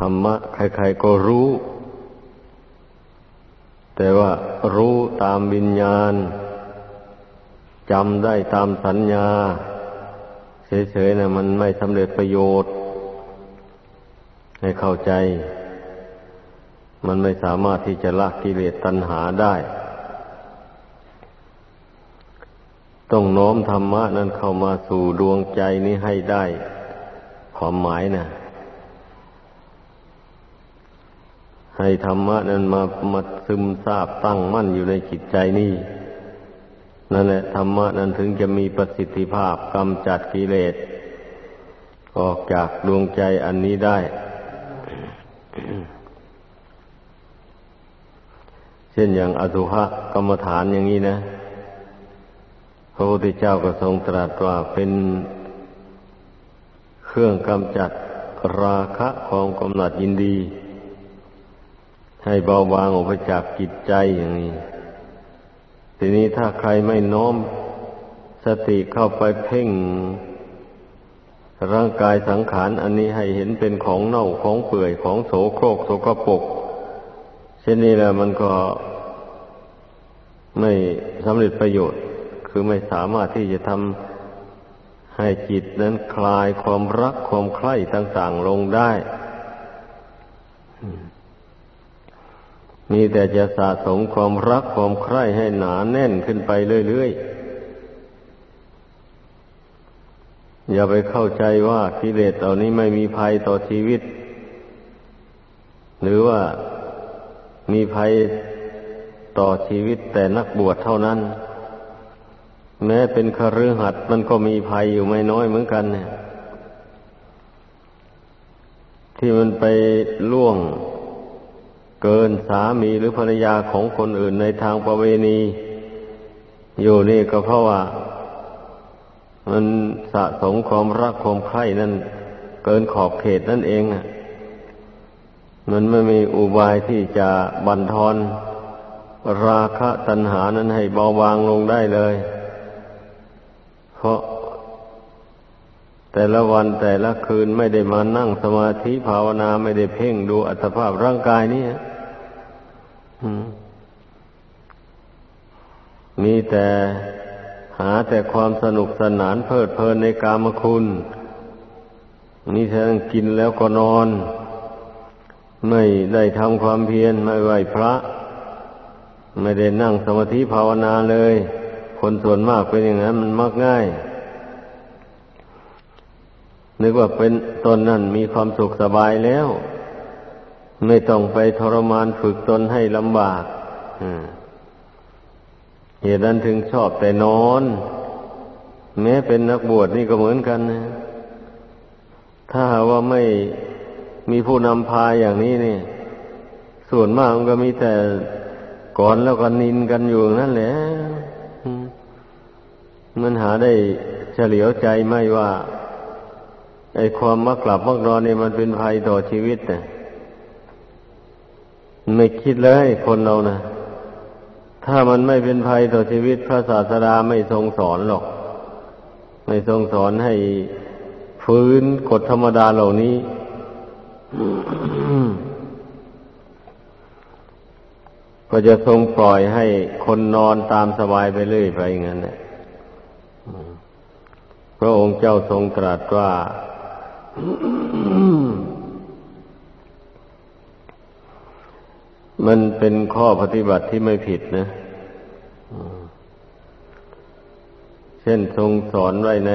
ธรรมะใครๆก็รู้ แต่ว่ารู้ตามวิญญาณจำได้ตามสัญญา เฉยๆนะมันไม่สำเร็จประโยชน์ ให้เข้าใจ มันไม่สามารถที่จะละกิเลสตัณหาได้ ต้องน้อมธรรมะนั้นเข้ามาสู่ดวงใจนี้ให้ได้ความหมายนะ ให้ธรรมะนั้นมามาซึมซาบตั้งมั่นอยู่ในจิตใจนี่นั่นแหละธรรมะนั้นถึงจะมีประสิทธิภาพกำจัดกิเลสออกจากดวงใจอันนี้ได้ เช่นอย่างอสุภะกรรมฐานอย่างนี้นะ พระพุทธเจ้าก็ทรงตรัสว่าเป็นเครื่องกำจัดราคะความกำหนัดยินดี ให้เบาบางออกไปจากจิตใจอย่างนี้ ทีนี้ถ้าใครไม่น้อมสติเข้าไปเพ่ง ร่างกายสังขารอันนี้ให้เห็นเป็นของเน่าของเปื่อยของโสโครกโสกปกเช่นนี้แหละมันก็ไม่สำเร็จประโยชน์ คือไม่สามารถที่จะทำให้จิตนั้นคลายความรักความใคร่ต่าง ๆ ลงได้ มีแต่จะสะสมความรักความใคร่ให้หนาแน่นขึ้นไปเรื่อยๆ อย่าไปเข้าใจว่ากิเลสเหล่านี้ไม่มีภัยต่อชีวิต หรือว่ามีภัยต่อชีวิตแต่นักบวชเท่านั้น แม้เป็นคฤหัสถ์มันก็มีภัยอยู่ไม่น้อยเหมือนกันเนี่ยที่มันไปล่วง เกินสามีหรือภรรยาของคนอื่นในทางประเวณี อยู่นี่ก็เพราะว่า มันสะสมความรักความใคร่นั่น เกินขอบเขตนั่นเองอะมันไม่มีอุบายที่จะบันทอน ราคะตัณหานั้นให้เบาบางลงได้เลย เพราะแต่ละวันแต่ละคืนไม่ได้มานั่งสมาธิภาวนาไม่ได้เพ่งดูอัตภาพร่างกายนี่ มีแต่หาแต่ความสนุกสนานเพลิดเพลินในกามคุณมีแต่กินแล้วก็นอน ไม่ได้ทำความเพียรไม่ไหวพระ ไม่ได้นั่งสมาธิภาวนาเลย คนส่วนมากเป็นอย่างนั้นมันมักง่าย นึกว่าเป็นตนนั่นมีความสุขสบายแล้ว ไม่ต้องไปทรมานฝึกตนให้ลำบากเหตุนั้นถึงชอบแต่นอน แม้เป็นนักบวชนี่ก็เหมือนกันนะถ้าว่าไม่มีผู้นำพาอย่างนี้นี่ ส่วนมากมันก็มีแต่ก่อนแล้วก็นินกันอยู่นั่นแหละมันหาได้เฉลียวใจไม่ว่า ไอ้ความมักกลับมักนอนนี่มันเป็นภัยต่อชีวิตเนี่ย ไม่คิดเลยคนเรานะถ้ามันไม่เป็นภัยต่อชีวิตพระศาสดาไม่ทรงสอนหรอก ไม่ทรงสอนให้ฟื้นกฎธรรมดาเหล่านี้ก็จะทรงปล่อยให้คนนอนตามสบายไปเรื่อยไปอย่างนั้นแหละพระองค์เจ้าทรงตรัสว่า มันเป็นข้อปฏิบัติที่ไม่ผิดนะ เช่นทรงสอนไว้ใน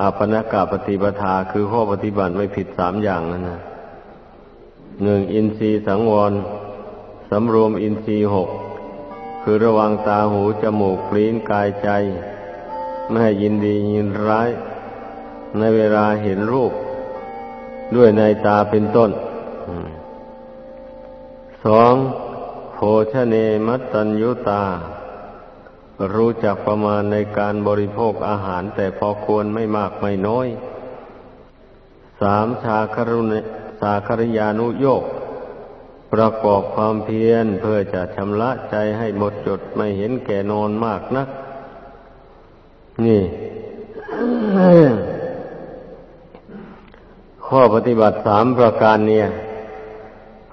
อาปนากาปฏิปทาคือข้อปฏิบัติไม่ผิดสามอย่างนั่นนะหนึ่งอินทรีย์สังวรสำรวมอินทรีย์หกคือระวังตาหูจมูกลิ้นกายใจ ไม่ให้ยินดียินร้าย ในเวลาเห็นรูป ด้วยในตาเป็นต้น สองโภชเนมัตตัญยุตา รู้จักประมาณในการบริโภคอาหารแต่พอควรไม่มากไม่น้อยสามชาครุณสาคริยานุโยกประกอบความเพียรเพื่อจะชำระใจให้หมดจดไม่เห็นแก่นอนมากนัก นี่ ข้อปฏิบัติสามประการเนี่ย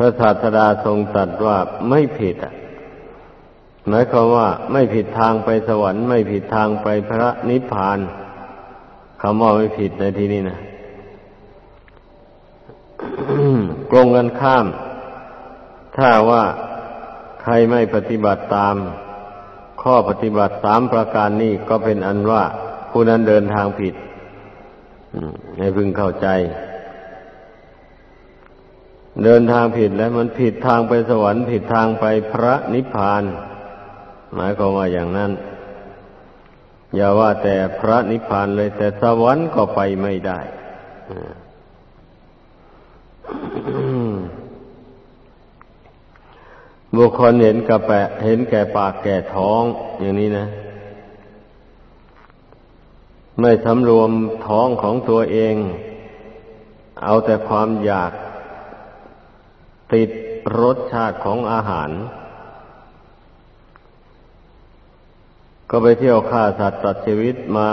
ระศาสดาทรงตรัสว่าไม่ผิดอะหมายความว่าไม่ผิดทางไปสวรรค์ ไม่ผิดทางไปพระนิพพานคำว่าไม่ผิดในที่นี้นะกรงกันข้าม ถ้าว่าใครไม่ปฏิบัติตาม ข้อปฏิบัติสามประการนี้ก็เป็นอันว่าผู้นั้นเดินทางผิดให้พึงเข้าใจ เดินทางผิดแล้วมันผิดทางไปสวรรค์ ผิดทางไปพระนิพพาน หมายความว่าอย่างนั้น อย่าว่าแต่พระนิพพานเลย แต่สวรรค์ก็ไปไม่ได้บุคคลเห็นกระแปะเห็นแก่ปากแก่ท้อง อย่างนี้นะ ไม่สำรวมท้องของตัวเอง เอาแต่ความอยาก ติดรสชาติของอาหาร ก็ไปเที่ยวฆ่าสัตว์ตัดชีวิตมา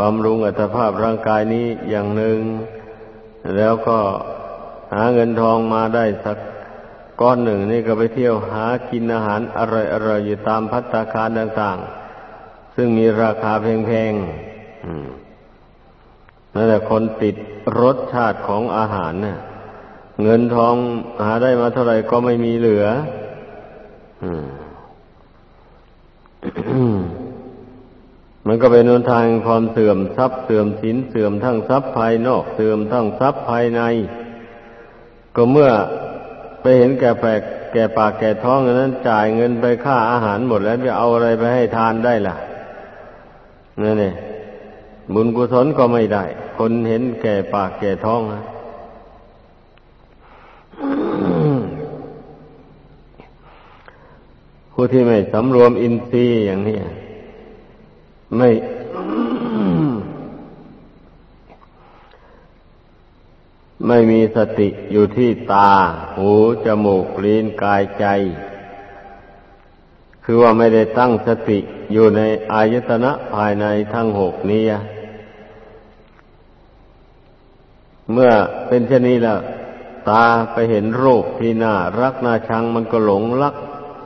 บำรุงอัตภาพร่างกายนี้อย่างหนึ่ง แล้วก็หาเงินทองมาได้สักก้อนหนึ่งนี่ก็ไปเที่ยวหากินอาหารอร่อยๆอยู่ตามพัตตาคารต่างๆ ซึ่งมีราคาแพงๆนั่นแหละคนติดรสชาติของอาหารเนี่ย เงินทองหาได้มาเท่าไหร่ก็ไม่มีเหลือมันก็เป็นนทางความเสื่อมทรัพย์เสื่อมสินเสื่อมทั้งทรัพย์ภายนอกเสื่อมทั้งทรัพย์ภายใน ก็เมื่อไปเห็นแก่แปกแก่ปากแก่ท้องนั้นจ่ายเงินไปค่าอาหารหมดแล้วจะเอาอะไรไปให้ทานได้ล่ะนั่นเองบุญกุศลก็ไม่ได้ คนเห็นแก่ปากแก่ท้องนะ ผู้ที่ไม่สำรวมอินทรีย์อย่างนี้ไม่ไม่มีสติอยู่ที่ตา หู จมูก ลิ้น กายใจ คือว่าไม่ได้ตั้งสติอยู่ในอายตนะภายในทั้งหกนี้ เมื่อเป็นเช่นนี้แล้ว ตาไปเห็นรูปที่น่ารักน่าชังมันก็หลงรัก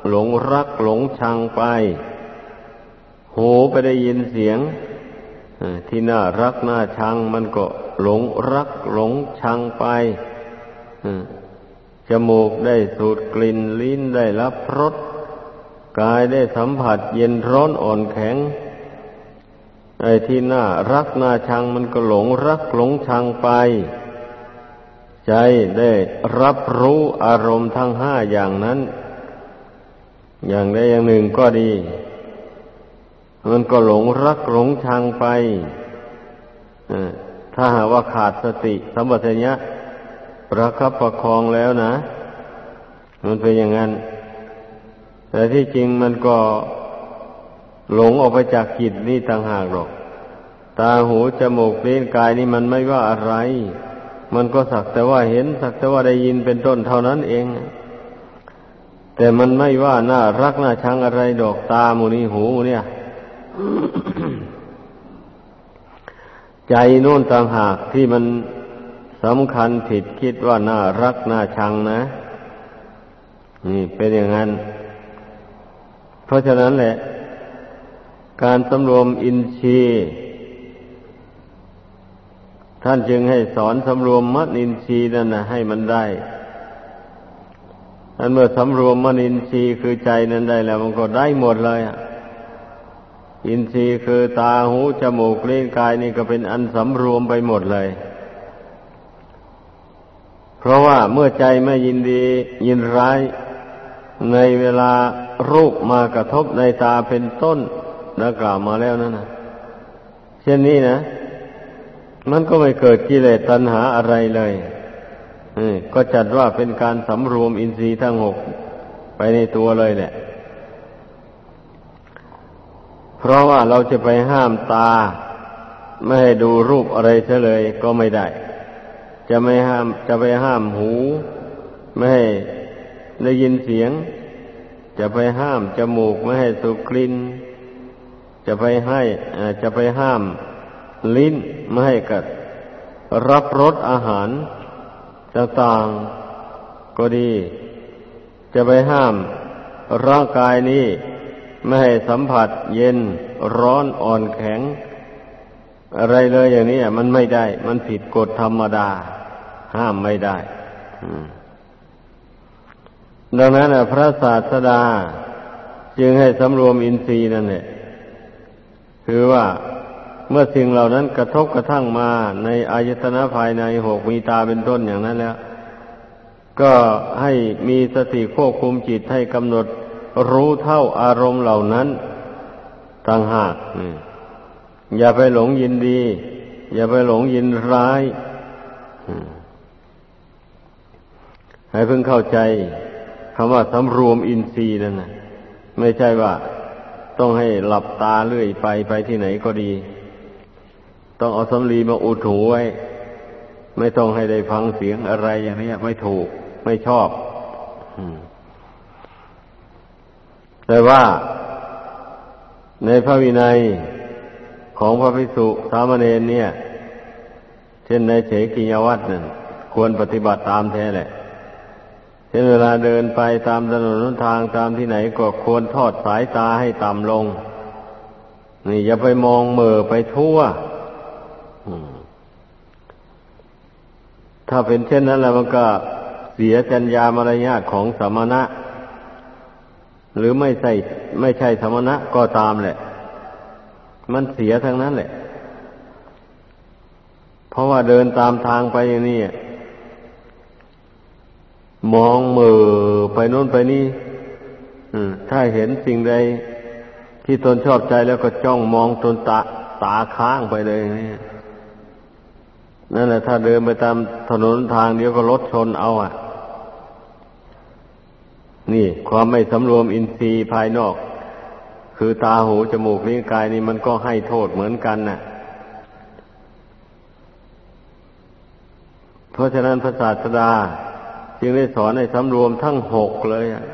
หลงรักหลงชังไป หูไปได้ยินเสียงที่น่ารักน่าชังมันก็หลงรักหลงชังไปจมูกได้สูดกลิ่นลิ้นได้รับรสกายได้สัมผัสเย็นร้อนอ่อนแข็งไอ้ที่น่ารักน่าชังมันก็หลงรักหลงชังไป ใจได้รับรู้อารมณ์ทั้งห้าอย่างนั้น อย่างใดอย่างหนึ่งก็ดี มันก็หลงรักหลงชังไปถ้าหากว่าขาดสติสัมปชัญญะประคับประคองแล้วนะ มันเป็นอย่างนั้น แต่ที่จริงมันก็หลงออกไปจากจิตนี่ต่างหากหรอก ตาหูจมูกลิ้นกายนี่มันไม่ว่าอะไร มันก็สักแต่ว่าเห็น สักแต่ว่าได้ยินเป็นต้นเท่านั้นเอง แต่มันไม่ว่าน่ารักน่าชังอะไรดอกตาหมูนี่หูเนี่ย ใจโน่นต่างหากที่มันสำคัญผิดคิดว่าน่ารักน่าชังนะ นี่เป็นอย่างนั้น เพราะฉะนั้นแหละ การสำรวมอินทรีย์ท่านจึงให้สอนสำรวมมัดอินทรีย์นั่นนะให้มันได้ อันเมื่อสำรวมมัดอินทรีย์คือใจนั้นได้แล้ว มันก็ได้หมดเลยอะอินทรีย์คือตาหูจมูกลิ้นกายนี่ก็เป็นอันสำรวมไปหมดเลย เพราะว่าเมื่อใจไม่ยินดียินร้าย ในเวลารูปมากระทบในตาเป็นต้นนักล่าวมาแล้วนั่นนะเช่นนี้นะ มันก็ไม่เกิดกิเลสตัณหาอะไรเลย ก็จัดว่าเป็นการสำรวมอินทรีย์ทั้งหกไปในตัวเลยแหละ เพราะว่าเราจะไปห้ามตา ไม่ให้ดูรูปอะไรเฉลยก็ไม่ได้ จะไม่ห้ามจะไปห้ามหู ไม่ให้ได้ยินเสียง จะไปห้ามจมูกไม่ให้สูดกลิ่นจะไปให้จะไปห้ามลิ้นไม่ให้กัดรับรสอาหาร ต่างๆก็ดี จะไปห้ามร่างกายนี้ไม่ให้สัมผัสเย็นร้อนอ่อนแข็ง อะไรเลยอย่างนี้มันไม่ได้ มันผิดกฎธรรมดา ห้ามไม่ได้ดังนั้นพระศาสดา จึงให้สำรวมอินทรีย์นั่นแหละคือว่า เมื่อสิ่งเหล่านั้นกระทบกระทั่งมาในอายตนะภายในหกมีตาเป็นต้นอย่างนั้นแล้ว ก็ให้มีสติควบคุมจิตให้กำหนดรู้เท่าอารมณ์เหล่านั้นต่างหากอย่าไปหลงยินดี อย่าไปหลงยินร้ายให้เพิ่งเข้าใจคำว่าสำรวมอินทรีย์นั่นนะไม่ใช่ว่า ต้องให้หลับตาเลื่อยไปไปที่ไหนก็ดี ต้องเอาสำลีมาอุดหูไว้ ไม่ต้องให้ได้ฟังเสียงอะไรอย่างนี้ไม่ถูก ไม่ชอบแต่ว่า ในพระวินัยของพระภิกษุสามเณรเนี่ย เช่นในเฉกิยวัตรนั่นควรปฏิบัติตามแท้แหละเช่นเวลาเดินไปตามถนนทางตามที่ไหนก็ควรทอดสายตาให้ต่ำลง นี่อย่าไปมองเมื่อไปทั่ว ถ้าเป็นเช่นนั้นแล้วมันก็เสียจัญญามารยาทของสมณะ หรือไม่ใช่ไม่ใช่สมณะก็ตามแหละ มันเสียทั้งนั้นแหละ เพราะว่าเดินตามทางไปอย่างนี้มองมือไปโน้นไปนี่ถ้าเห็นสิ่งใดที่ตนชอบใจแล้วก็จ้องมองจนตาตาค้างไปเลยนี่ นั่นแหละถ้าเดินไปตามถนนทางเดียวก็รถชนเอาอะ นี่ ความไม่สำรวมอินทรีย์ภายนอก คือตาหูจมูกลิ้นกายนี่มันก็ให้โทษเหมือนกันน่ะ เพราะฉะนั้นพระศาสดา จึงได้สอนให้สำรวมทั้งหกเลยอะ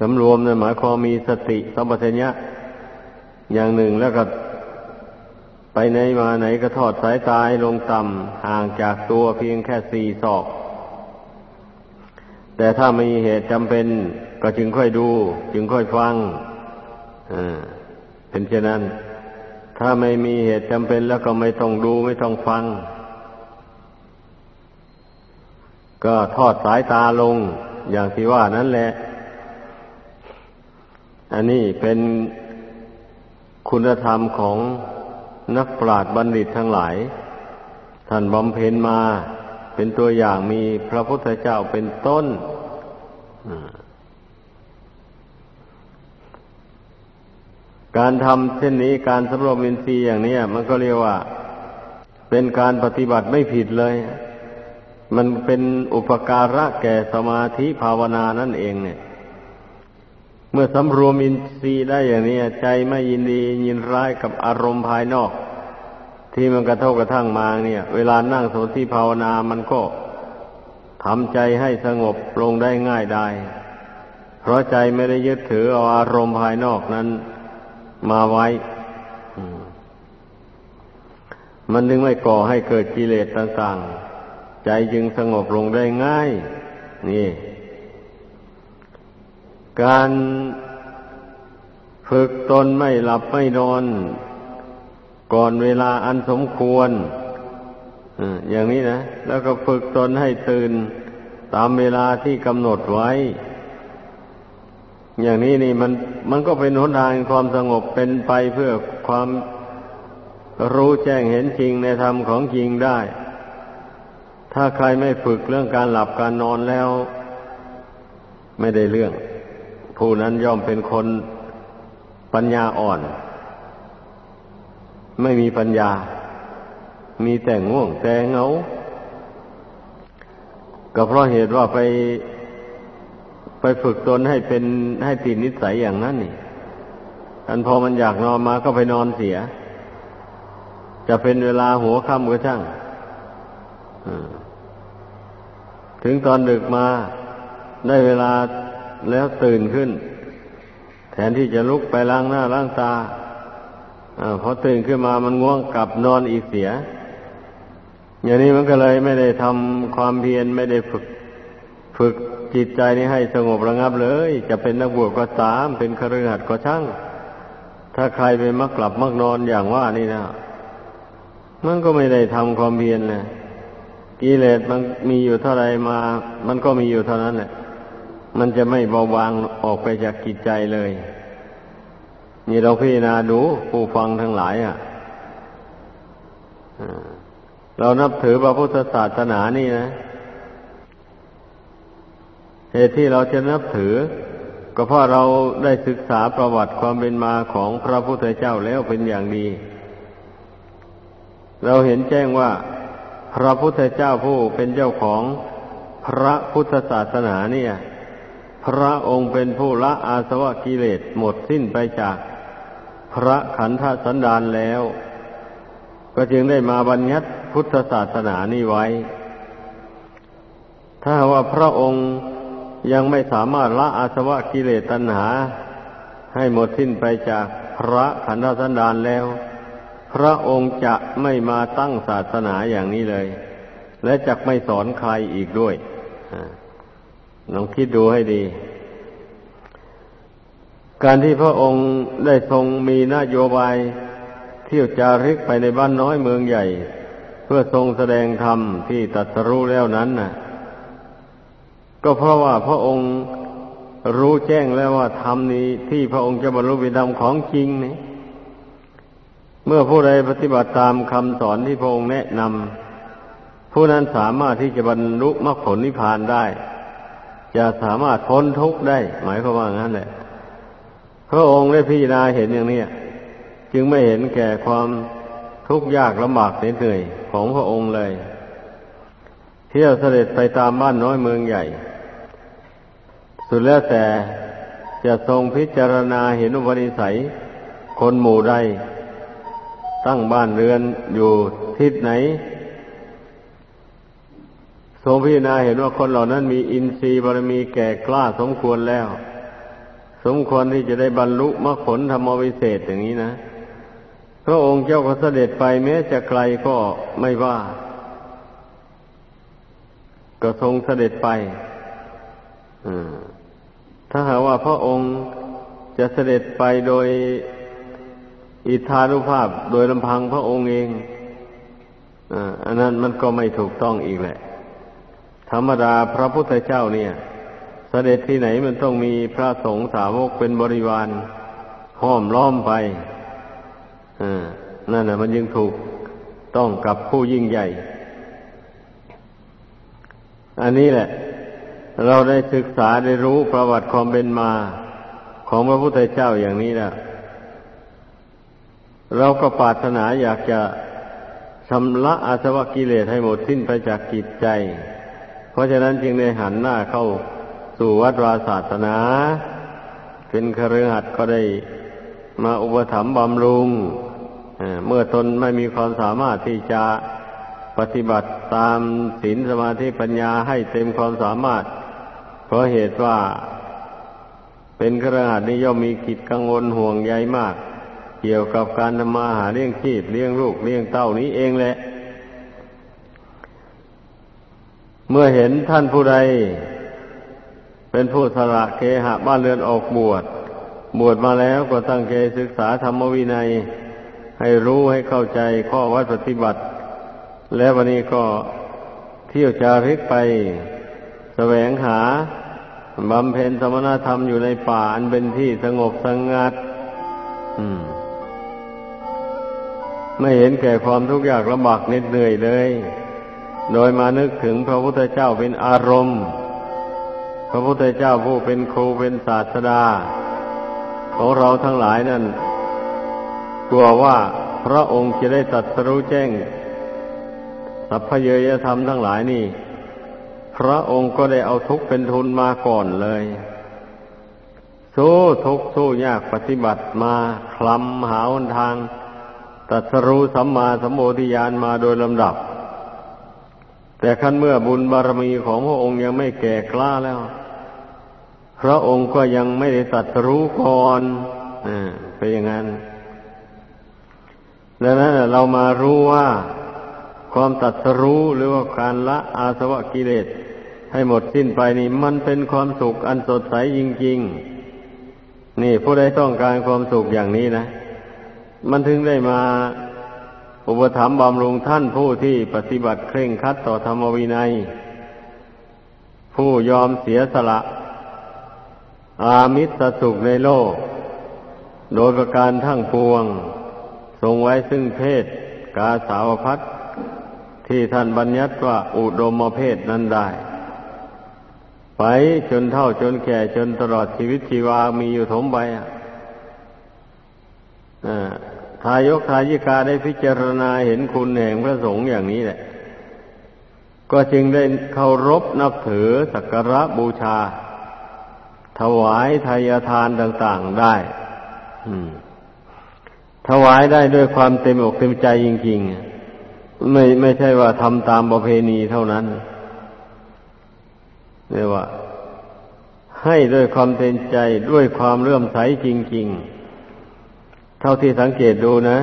สำรวมเนี่ยหมายความมีสติสัมปชัญญะอย่างหนึ่งแล้วก็ ไปไหนมาไหนก็ทอดสายตาลงต่ำห่างจากตัวเพียงแค่สี่ศอก แต่ถ้ามีเหตุจำเป็นก็จึงค่อยดู จึงค่อยฟังเป็นเช่นนั้น ถ้าไม่มีเหตุจำเป็นแล้วก็ไม่ต้องดูไม่ต้องฟัง ก็ทอดสายตาลงอย่างที่ว่านั่นแหละ อันนี้เป็นคุณธรรมของ นักปราชญ์บัณฑิตทั้งหลาย ท่านบำเพ็ญมา เป็นตัวอย่างมีพระพุทธเจ้าเป็นต้นการทำเช่นนี้การสำรวมอินทรีย์อย่างนี้มันก็เรียกว่า เป็นการปฏิบัติไม่ผิดเลย มันเป็นอุปการะแก่สมาธิภาวนานั่นเองเนี่ย เมื่อสำรวมอินทรีย์ได้อย่างนี้ ใจไม่ยินดียินร้ายกับอารมณ์ภายนอก ที่มันกระทบกระทั่งมาเนี่ย เวลานั่งสมาธิภาวนามันก็ทำใจให้สงบลงได้ง่ายได้ เพราะใจไม่ได้ยึดถือเอาอารมณ์ภายนอกนั้นมาไว้ มันจึงไม่ก่อให้เกิดกิเลสต่างๆ ใจจึงสงบลงได้ง่าย นี่ การฝึกตนไม่หลับไม่นอน ก่อนเวลาอันสมควรอย่างนี้นะ แล้วก็ฝึกตนให้ตื่นตามเวลาที่กำหนดไว้ อย่างนี้นี่มันมันก็เป็นหนทางความสงบเป็นไปเพื่อความรู้แจ้งเห็นจริงในธรรมของจริงได้ ถ้าใครไม่ฝึกเรื่องการหลับการนอนแล้ว ไม่ได้เรื่อง ผู้นั้นย่อมเป็นคนปัญญาอ่อน ไม่มีปัญญา มีแต่ง่วงแต่เงา ก็เพราะเหตุว่าไปไปฝึกตนให้เป็นให้ติดนิสัยอย่างนั้นนี่ อันพอมันอยากนอนมาก็ไปนอนเสีย จะเป็นเวลาหัวค่ำก็ช่างถึงตอนดึกมาได้เวลา แล้วตื่นขึ้น แทนที่จะลุกไปล้างหน้าล้างตาอพอตื่นขึ้นมามันง่วงกลับนอนอีกเสีย อย่างนี้มันก็เลยไม่ได้ทำความเพียรไม่ได้ฝึกฝึกจิตใจนี้ให้สงบระงับเลย จะเป็นนักบวชก็ตาม เป็นครือขัดก็ช่าง ถ้าใครไปมักกลับมักนอนอย่างว่านี่นะมันก็ไม่ได้ทำความเพียรนะกิเลสมันมีอยู่เท่าไรมา มันก็มีอยู่เท่านั้นแหละ มันจะไม่เบาบางออกไปจากกิจใจเลย นี่เราพิจารณาดูผู้ฟังทั้งหลายอะเรานับถือพระพุทธศาสนานี่นะ เหตุที่เราจะนับถือ ก็เพราะเราได้ศึกษาประวัติความเป็นมาของพระพุทธเจ้าแล้วเป็นอย่างดี เราเห็นแจ้งว่า พระพุทธเจ้าผู้เป็นเจ้าของพระพุทธศาสนาเนี่ย พระองค์เป็นผู้ละอาสวะกิเลสหมดสิ้นไปจากพระขันธสันดานแล้ว ก็จึงได้มาบัญญัติพุทธศาสนานี้ไว้ ถ้าว่าพระองค์ยังไม่สามารถละอาสวะกิเลสตัณหา ให้หมดสิ้นไปจากพระขันธสันดานแล้ว พระองค์จะไม่มาตั้งศาสนาอย่างนี้เลย และจะไม่สอนใครอีกด้วย ลองคิดดูให้ดี การที่พระองค์ได้ทรงมีนโยบาย เที่ยวจาริกไปในบ้านน้อยเมืองใหญ่ เพื่อทรงแสดงธรรมที่ตัดสรู้แล้วนั้นน่ะ ก็เพราะว่าพระองค์รู้แจ้งแล้วว่าธรรมนี้ที่พระองค์จะบรรลุเป็นธรรมของจริงนี่เมื่อผู้ใดปฏิบัติตามคำสอนที่พระองค์แนะนำผู้นั้นสามารถที่จะบรรลุมรรคผลนิพพานได้ จะสามารถพ้นทุกข์ได้ หมายความว่างั้นแหละ พระองค์ได้พิจารณาเห็นอย่างนี้จึงไม่เห็นแก่ความทุกข์ยากลำบากเหนื่อยของพระองค์เลย เที่ยวเสด็จไปตามบ้านน้อยเมืองใหญ่ สุดแล้วแต่จะทรงพิจารณาเห็นอุปนิสัย คนหมู่ใดตั้งบ้านเรือนอยู่ทิศไหน ทรงพิจารณาเห็นว่าคนเหล่านั้นมีอินทรีย์บารมีแก่กล้าสมควรแล้ว สมควรที่จะได้บรรลุมรรคผลธรรมวิเศษอย่างนี้นะพระองค์เจ้าก็เสด็จไปแม้จะไกลก็ไม่ว่า ก็ทรงเสด็จไปถ้าหากว่าพระองค์จะเสด็จไปโดยอิทธานุภาพโดยลำพังพระองค์เองอันนั้นมันก็ไม่ถูกต้องอีกแหละ ธรรมดาพระพุทธเจ้าเนี่ย เสด็จที่ไหนมันต้องมีพระสงฆ์สาวกเป็นบริวารห้อมล้อมไปนั่นแหะมันยังถูกต้องกับผู้ยิ่งใหญ่ อันนี้แหละ เราได้ศึกษาได้รู้ประวัติความเป็นมา ของพระพุทธเจ้าอย่างนี้แล้วเราก็ปรารถนาอยากจะชำระอาสวะกิเลสให้หมดสิ้นไปจากกิจใจ เพราะฉะนั้นจึงได้หันหน้าเข้าสู่วัดวาศาสนา เป็นครือขัดก็ได้มาอุปถัมภ์บำรุงเมื่อตนไม่มีความสามารถที่จะปฏิบัติตามศีลสมาธิปัญญาให้เต็มความสามารถ เพราะเหตุว่า เป็นครือขัดนี้ย่อมมีกิจกังวลห่วงใยมาก เกี่ยวกับการทำมาหาเลี้ยงชีพเลี้ยงลูกเลี้ยงเต้านี้เองแหละ เมื่อเห็นท่านผู้ใด เป็นผู้สละเคหะบ้านเรือนออกบวช บวชมาแล้วก็ตั้งใจศึกษาธรรมวินัย ให้รู้ให้เข้าใจข้อวัดปฏิบัติ แล้ววันนี้ก็เที่ยวจาริกไปแสวงหาบำเพ็ญสมณธรรมอยู่ในป่าอันเป็นที่สงบสงัด อืม ไม่เห็นแก่ความทุกข์ยากลำบากเหน็ดเหนื่อยเลย โดยมานึกถึงพระพุทธเจ้าเป็นอารมณ์ พระพุทธเจ้าผู้เป็นครูเป็นศาสดา ของเราทั้งหลายนั่น กลัวว่าพระองค์จะได้ตัดสรู้แจ้งสัพพเยยธรรมทั้งหลายนี่ พระองค์ก็ได้เอาทุกข์เป็นทุนมาก่อนเลยสู้ทุกสู้ยากปฏิบัติมาคลำหาหนทางตัดสรู้สัมมาสัมโพธิญาณมาโดยลำดับ แต่ขั้นเมื่อบุญบารมีของพระองค์ยังไม่แก่กล้าแล้ว พระองค์ก็ยังไม่ได้ตัดรู้ก่อนอ่าเป็นอย่างนั้นดังนั้นเรามารู้ว่าความตัดสรู้หรือว่าการละอาสวะกิเลสให้หมดสิ้นไปนี่มันเป็นความสุขอันสดใสจริงๆ นี่ผู้ใดต้องการความสุขอย่างนี้นะ มันถึงได้มา อุปถัมภ์บำรุงท่านผู้ที่ปฏิบัติเคร่งครัดต่อธรรมวินัย ผู้ยอมเสียสละ อามิสสุขในโลก โดยประการทั้งปวง ทรงไว้ซึ่งเพศกาสาวพัดที่ท่านบัญญัติว่าอุดมเพศนั้นได้ ไปจนเท่าจนแก่จนตลอดชีวิตชีวามีอยู่ถมไปอะ ทายกทายิกาได้พิจารณาเห็นคุณแห่งพระสงฆ์อย่างนี้แหละ ก็จึงได้เคารพนับถือสักการะบูชา ถวายทายทานต่าง ๆได้ถวายได้ด้วยความเต็มอกเต็มใจจริง ๆ ไม่ไม่ใช่ว่าทำตามประเพณีเท่านั้นเรียกว่าให้ด้วยความเต็มใจด้วยความเลื่อมใสจริง ๆ เท่าที่สังเกตดูนะ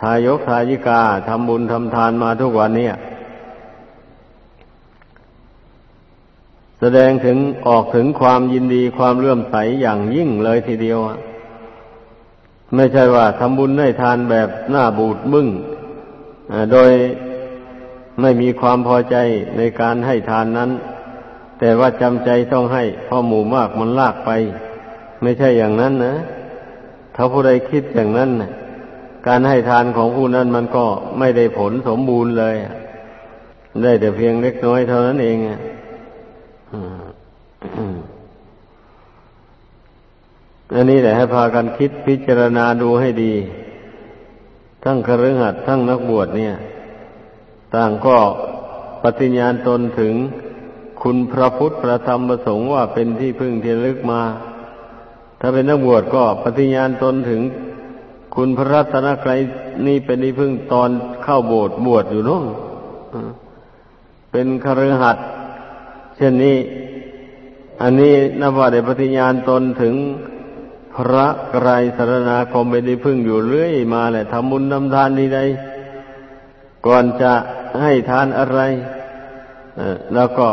ทายกทายิกาทำบุญทำทานมาทุกวันนี้แสดงถึงออกถึงความยินดีความเลื่อมใสอย่างยิ่งเลยทีเดียวไม่ใช่ว่าทำบุญให้ทานแบบหน้าบูดบึ้งโดยไม่มีความพอใจในการให้ทานนั้น แต่ว่าจำใจต้องให้พ่อหมู่มากมันลากไป ไม่ใช่อย่างนั้นนะ ถ้าผู้ใดคิดอย่างนั้นการให้ทานของผู้นั้นมันก็ไม่ได้ผลสมบูรณ์เลย ได้แต่เพียงเล็กน้อยเท่านั้นเองอันนี้แหละให้พากันคิดพิจารณาดูให้ดี ทั้งคฤหัสถ์ทั้งนักบวชเนี่ย ต่างก็ปฏิญญาณตนถึงคุณพระพุทธพระธรรมประสงค์ว่าเป็นที่พึ่งที่ลึกมา ถ้าเป็นนักบวชก็ปฏิญาณตนถึงคุณพระรัตนกรัยนี่เป็นที่พึ่งตอนเข้าโบสถ์บวชอยู่นู่นเป็นคฤหัสถ์เช่นนี้ อันนี้นับว่าได้ปฏิญาณตนถึงพระไกรสารนาคมเป็นที่พึ่งอยู่เรื่อยมาแหละทำบุญนำทานนี้ได้ก่อนจะให้ทานอะไรแล้วก็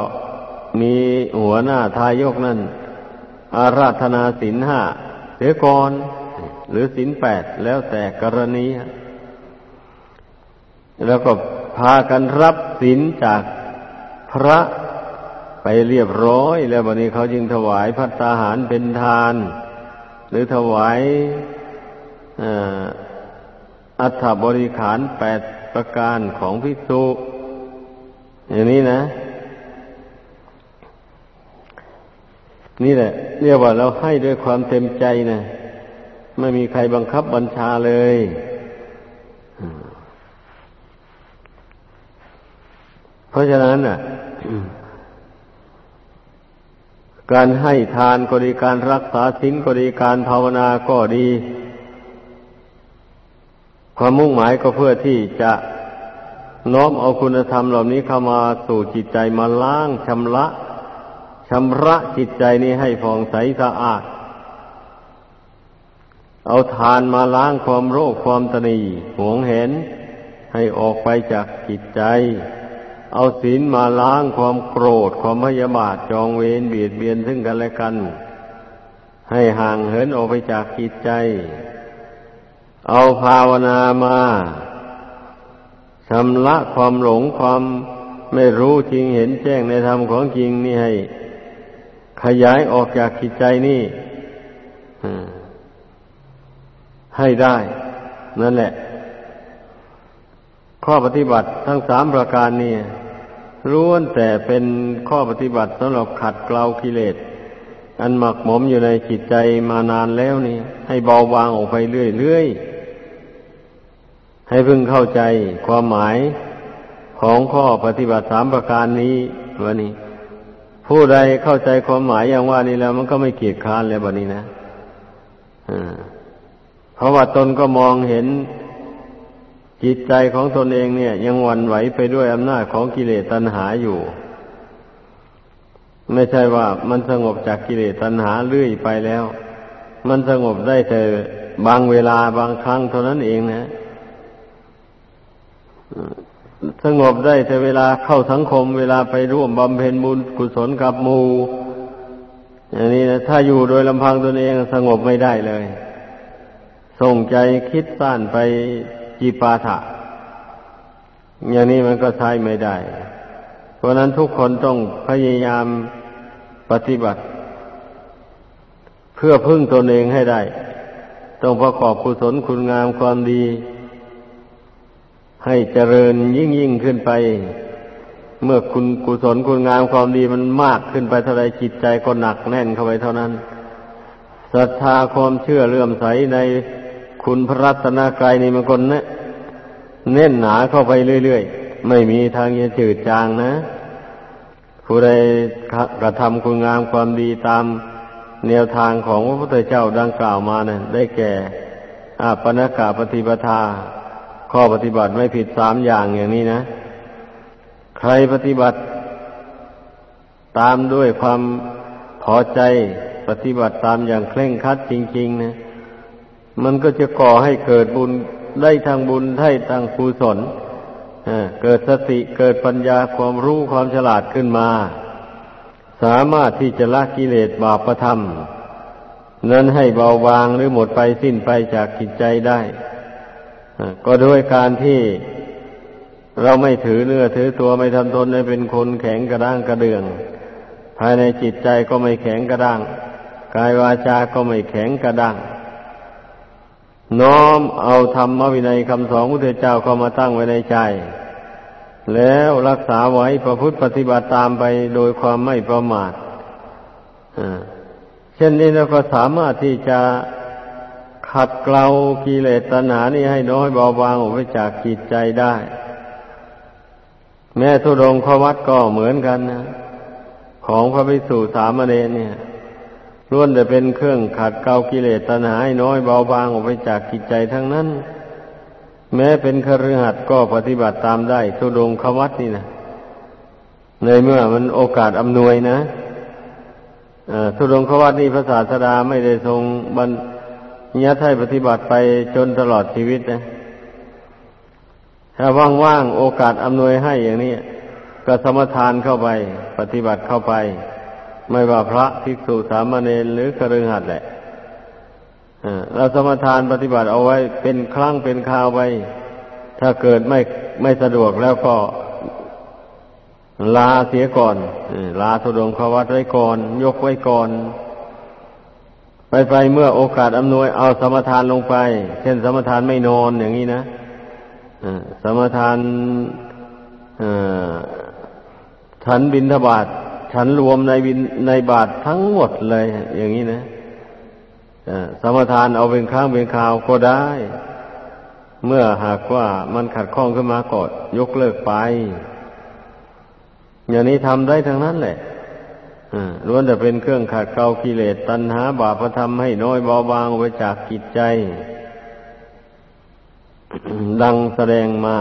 มีหัวหน้าทายกนั่น อาราธนาศีลห้าเสียก่อนหรือศีลแปดแล้วแต่กรณี แล้วก็พากันรับศีลจากพระไปเรียบร้อย แล้ววันนี้เขาจึงถวายพัตตาหารเป็นทาน หรือถวายอัฐบริขารแปดประการของพิสุอย่างนี้นะ นี่แหละ เรียกว่าเราให้ด้วยความเต็มใจนะไม่มีใครบังคับบัญชาเลยเพราะฉะนั้นน่ะ การให้ทานก็ดีการรักษาศีลก็ดีการภาวนาก็ดี ความมุ่งหมายก็เพื่อที่จะน้อมเอาคุณธรรมเหล่านี้เข้ามาสู่จิตใจมาล้างชำระ ชำระจิตใจนี้ให้ผ่องใสสะอาด เอาทานมาล้างความโรคความตนีหวงเห็น ให้ออกไปจากจิตใจ เอาศีลมาล้างความโกรธความพยาบาทจองเวรเบียดเบียนซึ่งกันและกัน ให้ห่างเหินออกไปจากจิตใจ เอาภาวนามาชำระความหลงความไม่รู้จริงเห็นแจ้งในธรรมของจริงนี่ให้ ขยายออกจากจิตใจนี่ให้ได้ นั่นแหละ ข้อปฏิบัติทั้งสามประการนี่ล้วนแต่เป็นข้อปฏิบัติสำหรับขัดเกลากิเลสอันหมักหมมอยู่ในจิตใจมานานแล้วนี่ ให้เบาบางออกไปเรื่อยๆให้พึงเข้าใจความหมายของข้อปฏิบัติสามประการนี้วันนี้ ผู้ใดเข้าใจความหมายอย่างว่านี้แล้ว มันก็ไม่เกียดค้านเลยแบบนี้นะเพราะว่าตนก็มองเห็นจิตใจของตนเองเนี่ย ยังวันไหวไปด้วยอำนาจของกิเลสตัณหาอยู่ ไม่ใช่ว่ามันสงบจากกิเลสตัณหาเรื่อยไปแล้ว มันสงบได้แต่บางเวลาบางครั้งเท่านั้นเองนะ สงบได้แต่เวลาเข้าสังคม เวลาไปร่วมบำเพ็ญบุญกุศลกับมูอย่างนี้นะถ้าอยู่โดยลำพังตนเองสงบไม่ได้เลย ส่งใจคิดสั้นไปจีปาถะ อย่างนี้มันก็ใช้ไม่ได้ เพราะนั้นทุกคนต้องพยายามปฏิบัติ เพื่อพึ่งตนเองให้ได้ ต้องประกอบกุศลคุณงามความดี ให้เจริญยิ่งยิ่งขึ้นไป เมื่อคุณกุศลคุณงามความดีมันมากขึ้นไปเท่าไรจิตใจก็หนักแน่นเข้าไปเท่านั้นศรัทธาความเชื่อเลื่อมใสในคุณพระรัตนกรายนี่มันคนเน้นหนาเข้าไปเรื่อยๆ ไม่มีทางจะจืดจางนะ ผู้ใดกระทำคุณงามความดีตามแนวทางของพระพุทธเจ้าดังกล่าวมานะ่ะได้แก่อาปนากาปฏิปทา ข้อปฏิบัติไม่ผิดสามอย่างอย่างนี้นะ ใครปฏิบัติ ตามด้วยความพอใจปฏิบัติตามอย่างเคร่งครัดจริง ๆ นะ มันก็จะก่อให้เกิดบุญได้ทางบุญได้ทางกุศลเกิดสติเกิดปัญญาความรู้ความฉลาดขึ้นมา สามารถที่จะละกิเลสบาปธรรม นั้นให้เบาบางหรือหมดไปสิ้นไปจากจิตใจได้ ก็ด้วยการที่เราไม่ถือเนื้อถือตัวไม่ทำตนให้เป็นคนแข็งกระด้างกระเดือง ภายในจิตใจก็ไม่แข็งกระด้าง กายวาจาก็ไม่แข็งกระด้าง น้อมเอาธรรมวินัยคำสอนพระเจ้าเข้ามาตั้งไว้ในใจ แล้วรักษาไว้ประพฤติปฏิบัติตามไปโดยความไม่ประมาทเช่นนี้เราก็สามารถที่จะ ขัดเกลากิเลสตัณหานี้ให้น้อยเบาบางออกไปจากจิตใจได้ แม้ทุดงขวัดก็เหมือนกันนะ ของพระภิกษุสามเณรเนี่ยล้วนแต่เป็นเครื่องขัดเกลากิเลสตัณหาให้น้อยเบาบางออกไปจากกิจใจทั้งนั้น แม้เป็นคฤหัสถ์ก็ปฏิบัติตามได้ ทุดงควัตนี่นะในเมื่อมันโอกาสอำนวยนะทุดงควัตนี่พระศาสดาไม่ได้ทรงบัญ ญัติให้ปฏิบัติไปจนตลอดชีวิตนะ ถ้าว่างๆโอกาสอำนวยให้อย่างนี้ ก็สมทานเข้าไป ปฏิบัติเข้าไป ไม่ว่าพระภิกษุสามเณรหรือคฤหัสถ์แหละเราสมทานปฏิบัติเอาไว้เป็นครั้งเป็นคราวไป ถ้าเกิดไม่ไม่สะดวกแล้วก็ลาเสียก่อนลาทุดงขวัตไว้ก่อน ยกไว้ก่อน ไปไปเมื่อโอกาสอำนวยเอาสมทานลงไป เช่นสมทานไม่นอนอย่างนี้นะสมทานฉันบินทบาทฉันรวมในวินในบาททั้งหมดเลย อย่างนี้นะสมทานเอาเป็นครั้งเป็นคราวก็ได้ เมื่อหากว่ามันขัดข้องขึ้นมาก็ยกเลิกไป อย่างนี้ทำได้ทั้งนั้นแหละ ล้วนแต่เป็นเครื่องขัดเกลากิเลสตัณหาบาปธรรมให้น้อยเบาบางไปจากกิจใจ ดังแสดงมา